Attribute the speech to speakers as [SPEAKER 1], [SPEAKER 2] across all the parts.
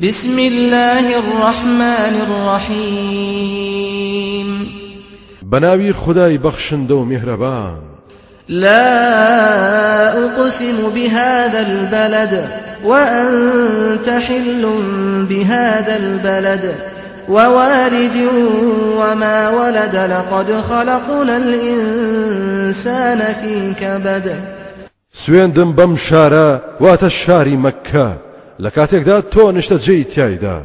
[SPEAKER 1] بسم الله الرحمن الرحيم.
[SPEAKER 2] بناوي خداي بخشندو مهربان.
[SPEAKER 1] لا أقسم بهذا البلد وأنت حل بهذا البلد ووالد وما ولد لقد خلقنا الإنسان في كبد.
[SPEAKER 2] سوێندم بەم شارە واتە شاری مەکە. لە کاتێکدا تۆ نیشتە جێی تایدا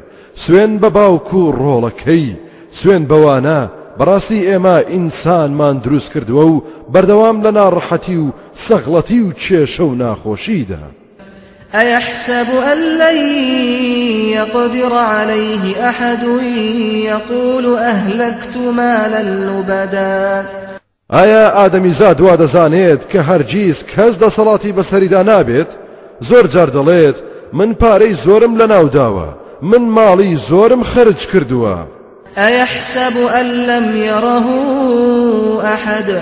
[SPEAKER 2] سوێن بە باوکو و ڕۆڵەکەی سوێن بەوانە بەڕاستی ئێمە ئینسانمان دروست کردووە و بەردەوام لە ناڕەحەتی و سەغڵەتی و کێشە و ناخۆشیدا.
[SPEAKER 1] أيحسب أن لن يقدر عليه أحد يقول أهلكت مالا لبدا.
[SPEAKER 2] ئایا ئادەمیزاد وا دەزانێت کە هەرگیز کەس دەسەڵاتی بەسەریدا نابێت؟ زۆر جار دەڵێت من پارەی زۆرم لە ناوداوە من ماڵی زۆرم خرج کردووە.
[SPEAKER 1] أيحسب أن لم يره أحد؟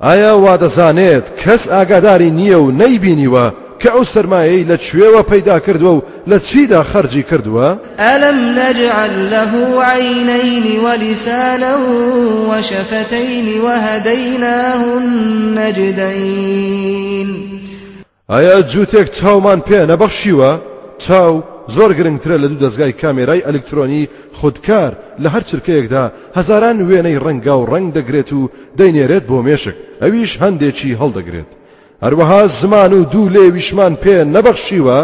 [SPEAKER 2] ئایا وا دەزانێت کەس ئاگاداری نییە و نەیبینیوە کە ئەو سەرمایەی لە کوێوە پەیدا کردووە و لە چیدا خەرجی کردووە؟
[SPEAKER 1] ألم نجعل له عينين ولسانا وشفتين وهديناه النجدين؟
[SPEAKER 2] ئایا جووتێک چاومان پێ نەبەخشیوە؟ چاو زۆر گرنگترە لە دوو دەستگای کامێرای ئەلکترۆنی خودکار لە هەر چرکەیەکدا هەزاران وێنەی ڕەنگا و ڕنگ دەگرێت و دەینێرێت بۆ مێشک. ئەویش هەندێکی هەڵدەگرێت. هەروەها زمان و دوو لێویشمان پێ نەبەخشیوە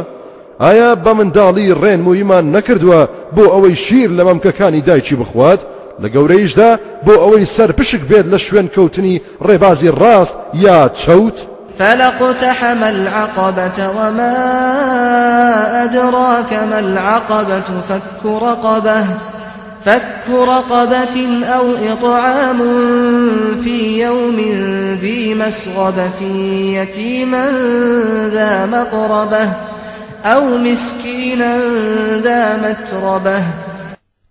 [SPEAKER 2] ئایا بە منداڵی ڕێن مویمان نەکردووە بۆ ئەوەی شیر لە مەمکەکانی دایکی بخوات؟ لە گەورەیشدا بۆ ئەوەی سەر پشک بێت لە شوێن کەوتنی ڕێبازی ڕاست یا چەوت؟
[SPEAKER 1] فلقتحم العقبة وما أدراك ما العقبة فك رقبة فك رقبة أو إطعام في يوم ذي مسغبة يتيما ذا مقربة أو مسكينا ذا متربة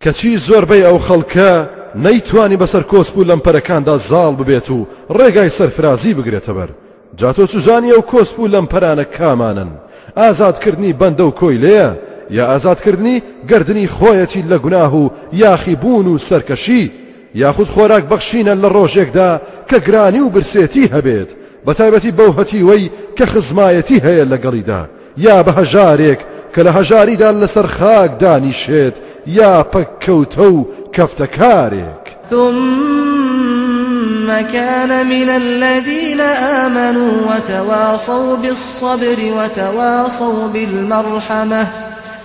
[SPEAKER 2] کەچی زۆربەی ئەو خەڵکە نەیتوانی بەسەر کۆسپ و لەمپەرەکاندا زاڵ ببێت و ڕێگای سەرفرازی بگرێتە جاتۆ چزانی ئەو کۆسپ و لەمپەرانە کامانن. ئازادکردنی بەندە و کۆی لێە یا ئازادکردنی گردنی خۆیەتی لە گوناه و یاخی بوون و سەرکەشی یاخود خۆراک بەخشینە لە ڕۆژێکدا کە گرانی و برسێتی هەبێت. بە تایبەتی بەو هەتی وەی کە خزمایەتی هەیە لەگەڵیدا. یا بە هەژارێک کە لە هەژاریدا لەسەر خاک دانیشێت یا پەککەوتە و کەفتەکارێک.
[SPEAKER 1] ثم كان من الذين آمنوا وتواصوا بالصبر وتواصوا بالمرحمة.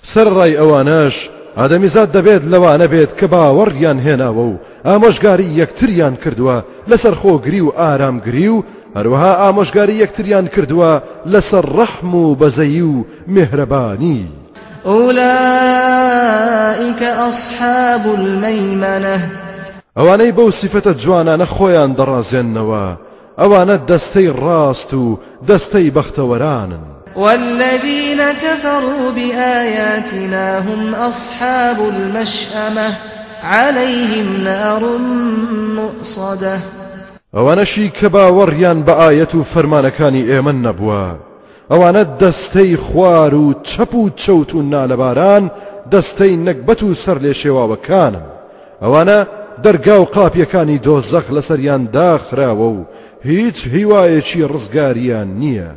[SPEAKER 2] سەرڕای ئەوانەش ئادەمیزاد دەبێت لەوانە بێت کە باوەڕیان هێناوە و ئامۆژگاری یەکتریان کردووە لەسەر خۆگری و ئارامگری و هەروەها ئامۆژگاری یەکتریان کردووە لەسەر ڕەحم و بەزەیی و میهرەبانی
[SPEAKER 1] أولئك أصحاب الميمنة.
[SPEAKER 2] ئەوانەی بەو سیفەتە جوانانە خۆیان دەڕازێننەوە ئەوانە دەستەی ڕاست و دەستەی بەختەوەرانن
[SPEAKER 1] والذين كفروا بآياتنا هم أصحاب المشأمة عليهم نار مؤصدة.
[SPEAKER 2] ئەوانەشی کە باوەڕیان بە ئاەت و فەرمانەکانی ئێمە نەبووە ئەوانە دەستەی خوار و چەپ و چەوت و نالەباران دەستەی نەکبەت و سەر لێ شێواوەکانن ئەوانە دەرگا و قاپیەکانی دۆزەخ لەسەریان داخراوە و هیچ هیوایەکی ڕزگاریان نییە.